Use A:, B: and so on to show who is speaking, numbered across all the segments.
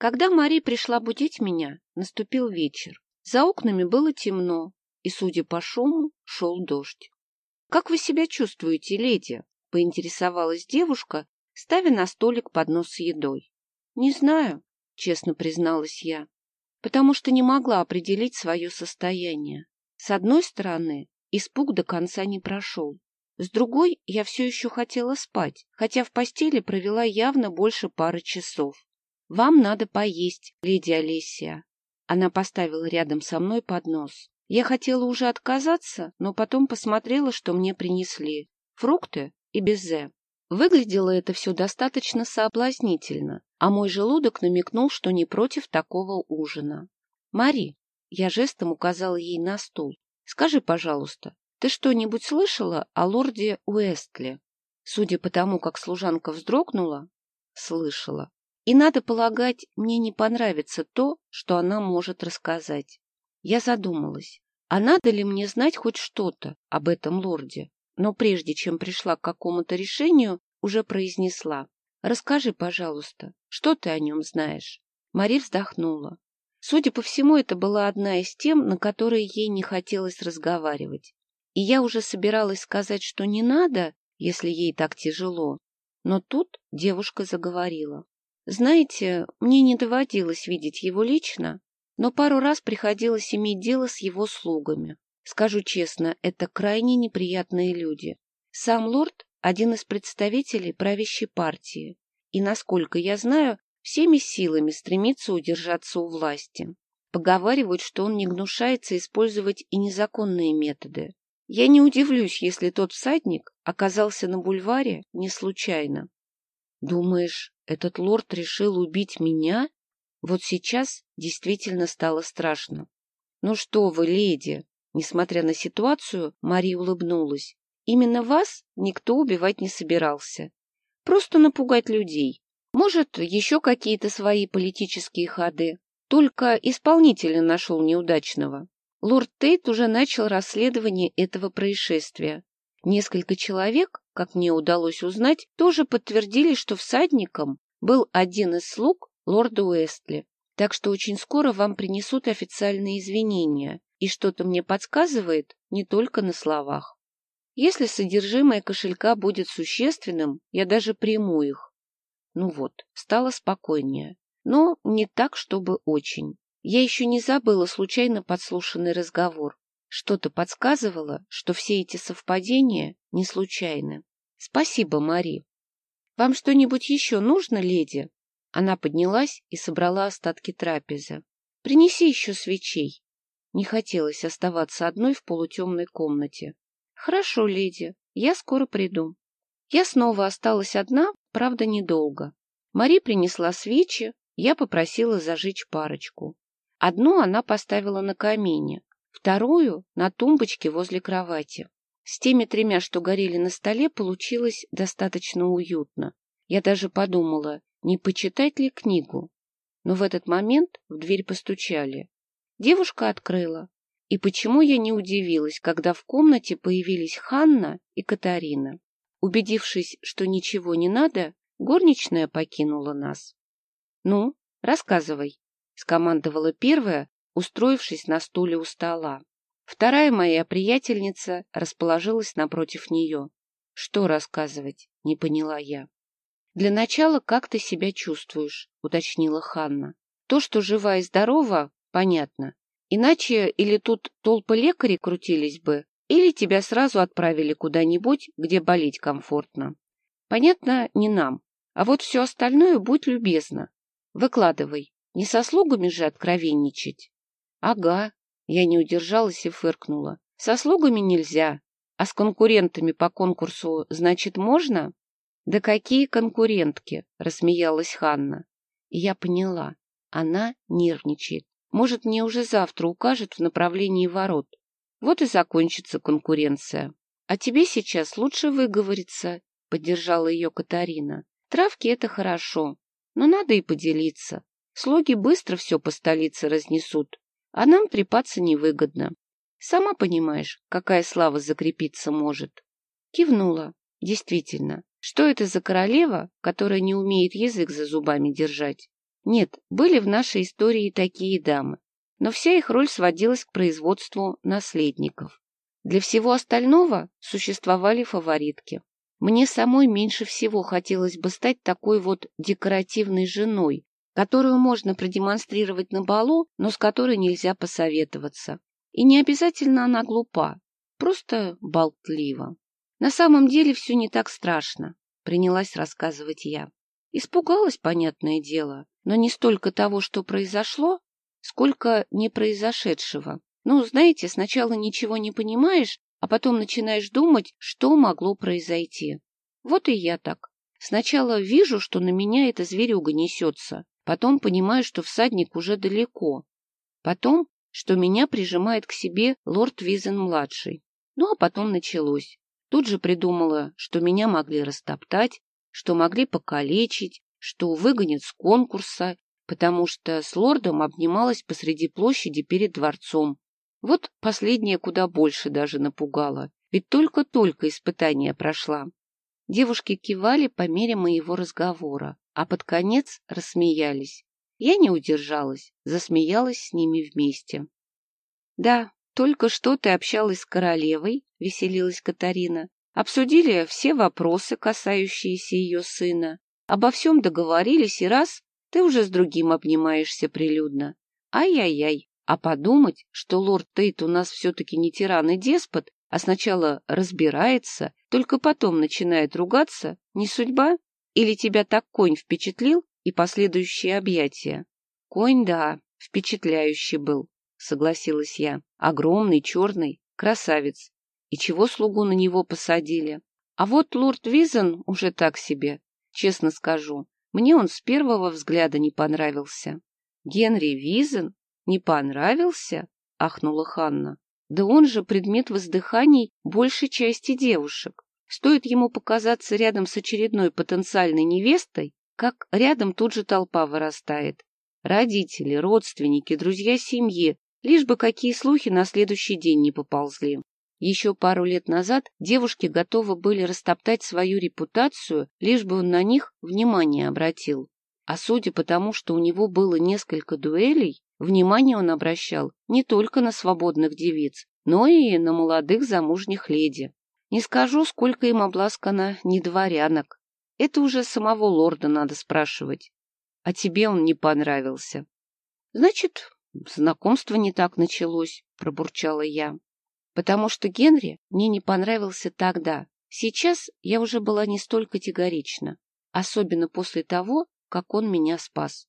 A: Когда Мари пришла будить меня, наступил вечер. За окнами было темно, и, судя по шуму, шел дождь. — Как вы себя чувствуете, леди? — поинтересовалась девушка, ставя на столик поднос с едой. — Не знаю, — честно призналась я, потому что не могла определить свое состояние. С одной стороны, испуг до конца не прошел. С другой, я все еще хотела спать, хотя в постели провела явно больше пары часов. «Вам надо поесть, леди Олесия». Она поставила рядом со мной поднос. Я хотела уже отказаться, но потом посмотрела, что мне принесли. Фрукты и безе. Выглядело это все достаточно соблазнительно, а мой желудок намекнул, что не против такого ужина. «Мари», я жестом указала ей на стул, «скажи, пожалуйста, ты что-нибудь слышала о лорде Уэстле?» Судя по тому, как служанка вздрогнула, слышала. И, надо полагать, мне не понравится то, что она может рассказать. Я задумалась, а надо ли мне знать хоть что-то об этом лорде? Но прежде чем пришла к какому-то решению, уже произнесла. «Расскажи, пожалуйста, что ты о нем знаешь?» Мари вздохнула. Судя по всему, это была одна из тем, на которые ей не хотелось разговаривать. И я уже собиралась сказать, что не надо, если ей так тяжело. Но тут девушка заговорила. Знаете, мне не доводилось видеть его лично, но пару раз приходилось иметь дело с его слугами. Скажу честно, это крайне неприятные люди. Сам лорд – один из представителей правящей партии, и, насколько я знаю, всеми силами стремится удержаться у власти. Поговаривают, что он не гнушается использовать и незаконные методы. Я не удивлюсь, если тот всадник оказался на бульваре не случайно. Думаешь, этот лорд решил убить меня? Вот сейчас действительно стало страшно. Ну что вы, леди, несмотря на ситуацию, Мария улыбнулась. Именно вас никто убивать не собирался. Просто напугать людей. Может, еще какие-то свои политические ходы. Только исполнителя нашел неудачного. Лорд Тейт уже начал расследование этого происшествия. Несколько человек, как мне удалось узнать, тоже подтвердили, что всадником был один из слуг лорда Уэстли. Так что очень скоро вам принесут официальные извинения, и что-то мне подсказывает не только на словах. Если содержимое кошелька будет существенным, я даже приму их. Ну вот, стало спокойнее. Но не так, чтобы очень. Я еще не забыла случайно подслушанный разговор. Что-то подсказывало, что все эти совпадения не случайны. Спасибо, Мари. Вам что-нибудь еще нужно, леди? Она поднялась и собрала остатки трапезы. Принеси еще свечей. Не хотелось оставаться одной в полутемной комнате. Хорошо, леди, я скоро приду. Я снова осталась одна, правда, недолго. Мари принесла свечи, я попросила зажечь парочку. Одну она поставила на камине, вторую — на тумбочке возле кровати. С теми тремя, что горели на столе, получилось достаточно уютно. Я даже подумала, не почитать ли книгу. Но в этот момент в дверь постучали. Девушка открыла. И почему я не удивилась, когда в комнате появились Ханна и Катарина. Убедившись, что ничего не надо, горничная покинула нас. — Ну, рассказывай, — скомандовала первая, устроившись на стуле у стола. Вторая моя приятельница расположилась напротив нее. Что рассказывать, не поняла я. Для начала, как ты себя чувствуешь, уточнила Ханна. То, что жива и здорова, понятно. Иначе или тут толпы лекарей крутились бы, или тебя сразу отправили куда-нибудь, где болеть комфортно. Понятно, не нам. А вот все остальное будь любезна. Выкладывай. Не со слугами же откровенничать. Ага, я не удержалась и фыркнула. Со слугами нельзя, а с конкурентами по конкурсу, значит, можно? Да какие конкурентки, рассмеялась Ханна. И я поняла, она нервничает. Может, мне уже завтра укажет в направлении ворот. Вот и закончится конкуренция. А тебе сейчас лучше выговориться, поддержала ее Катарина. Травки — это хорошо, но надо и поделиться. Слуги быстро все по столице разнесут, а нам трепаться невыгодно. Сама понимаешь, какая слава закрепиться может. Кивнула. Действительно, что это за королева, которая не умеет язык за зубами держать? Нет, были в нашей истории такие дамы, но вся их роль сводилась к производству наследников. Для всего остального существовали фаворитки. Мне самой меньше всего хотелось бы стать такой вот декоративной женой, которую можно продемонстрировать на балу, но с которой нельзя посоветоваться. И не обязательно она глупа, просто болтлива. На самом деле все не так страшно, принялась рассказывать я. Испугалась, понятное дело, но не столько того, что произошло, сколько не произошедшего. Ну, знаете, сначала ничего не понимаешь, а потом начинаешь думать, что могло произойти. Вот и я так. Сначала вижу, что на меня эта зверюга несется, потом понимаю, что всадник уже далеко, потом, что меня прижимает к себе лорд Визен-младший. Ну, а потом началось. Тут же придумала, что меня могли растоптать, что могли покалечить, что выгонят с конкурса, потому что с лордом обнималась посреди площади перед дворцом. Вот последнее куда больше даже напугало, ведь только-только испытание прошла. Девушки кивали по мере моего разговора, а под конец рассмеялись. Я не удержалась, засмеялась с ними вместе. — Да, только что ты общалась с королевой, — веселилась Катарина. Обсудили все вопросы, касающиеся ее сына. Обо всем договорились, и раз ты уже с другим обнимаешься прилюдно. Ай-яй-яй, а подумать, что лорд Тейт у нас все-таки не тиран и деспот, а сначала разбирается, только потом начинает ругаться, не судьба? Или тебя так конь впечатлил и последующие объятия? Конь, да, впечатляющий был, согласилась я. Огромный, черный, красавец. И чего слугу на него посадили? А вот лорд Визен уже так себе, честно скажу. Мне он с первого взгляда не понравился. Генри Визен не понравился? Ахнула Ханна. Да он же предмет воздыханий большей части девушек. Стоит ему показаться рядом с очередной потенциальной невестой, как рядом тут же толпа вырастает. Родители, родственники, друзья семьи, лишь бы какие слухи на следующий день не поползли. Еще пару лет назад девушки готовы были растоптать свою репутацию, лишь бы он на них внимание обратил. А судя по тому, что у него было несколько дуэлей, внимание он обращал не только на свободных девиц, но и на молодых замужних леди. Не скажу, сколько им обласкано недворянок. Это уже самого лорда надо спрашивать. А тебе он не понравился. Значит, знакомство не так началось, пробурчала я потому что Генри мне не понравился тогда. Сейчас я уже была не столь категорична, особенно после того, как он меня спас.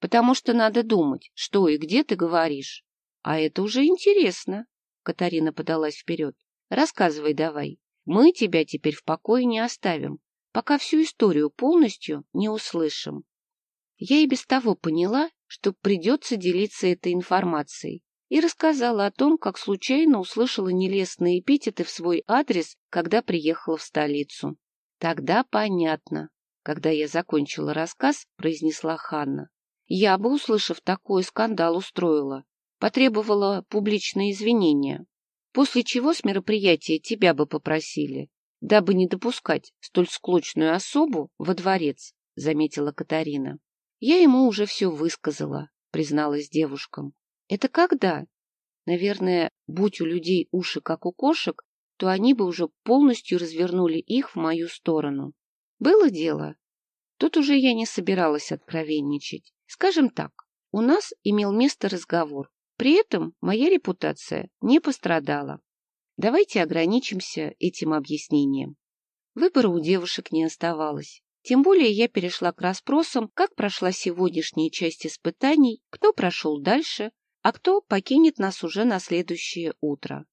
A: Потому что надо думать, что и где ты говоришь. А это уже интересно. Катарина подалась вперед. Рассказывай давай. Мы тебя теперь в покое не оставим, пока всю историю полностью не услышим. Я и без того поняла, что придется делиться этой информацией, и рассказала о том, как случайно услышала нелестные эпитеты в свой адрес, когда приехала в столицу. Тогда понятно. Когда я закончила рассказ, произнесла Ханна. Я бы, услышав такой скандал, устроила. Потребовала публичные извинения. После чего с мероприятия тебя бы попросили, дабы не допускать столь склочную особу во дворец, заметила Катарина. Я ему уже все высказала, призналась девушкам. Это когда? Наверное, будь у людей уши, как у кошек, то они бы уже полностью развернули их в мою сторону. Было дело. Тут уже я не собиралась откровенничать. Скажем так, у нас имел место разговор. При этом моя репутация не пострадала. Давайте ограничимся этим объяснением. Выбора у девушек не оставалось. Тем более я перешла к расспросам, как прошла сегодняшняя часть испытаний, кто прошел дальше, а кто покинет нас уже на следующее утро.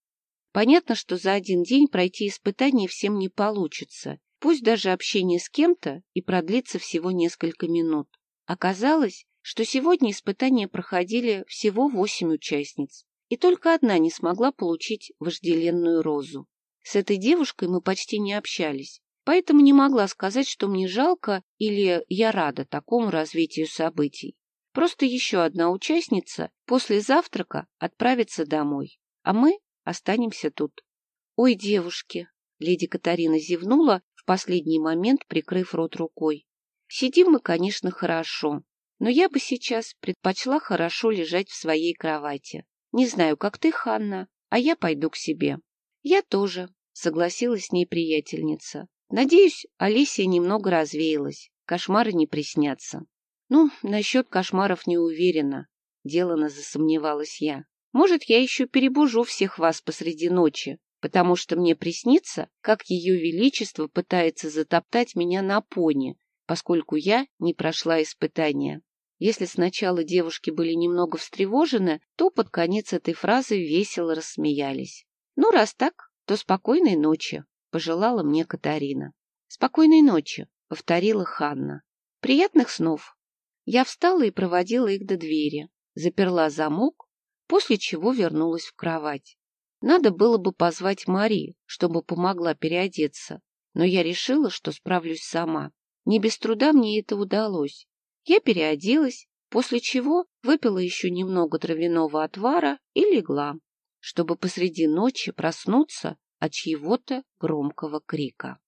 A: Понятно, что за один день пройти испытание всем не получится, пусть даже общение с кем-то и продлится всего несколько минут. Оказалось, что сегодня испытания проходили всего восемь участниц, и только одна не смогла получить вожделенную розу. С этой девушкой мы почти не общались, поэтому не могла сказать, что мне жалко или я рада такому развитию событий. Просто еще одна участница после завтрака отправится домой, а мы останемся тут. — Ой, девушки! — леди Катарина зевнула, в последний момент прикрыв рот рукой. — Сидим мы, конечно, хорошо, но я бы сейчас предпочла хорошо лежать в своей кровати. Не знаю, как ты, Ханна, а я пойду к себе. Я тоже, согласилась с ней приятельница. Надеюсь, Алисия немного развеялась. Кошмары не приснятся. Ну, насчет кошмаров не уверена, делано засомневалась я. Может, я еще перебужу всех вас посреди ночи, потому что мне приснится, как ее величество пытается затоптать меня на пони, поскольку я не прошла испытания. Если сначала девушки были немного встревожены, то под конец этой фразы весело рассмеялись. «Ну, раз так, то спокойной ночи», — пожелала мне Катарина. «Спокойной ночи», — повторила Ханна. «Приятных снов». Я встала и проводила их до двери, заперла замок, после чего вернулась в кровать. Надо было бы позвать Мари, чтобы помогла переодеться, но я решила, что справлюсь сама. Не без труда мне это удалось. Я переоделась, после чего выпила еще немного травяного отвара и легла, чтобы посреди ночи проснуться от чьего-то громкого крика.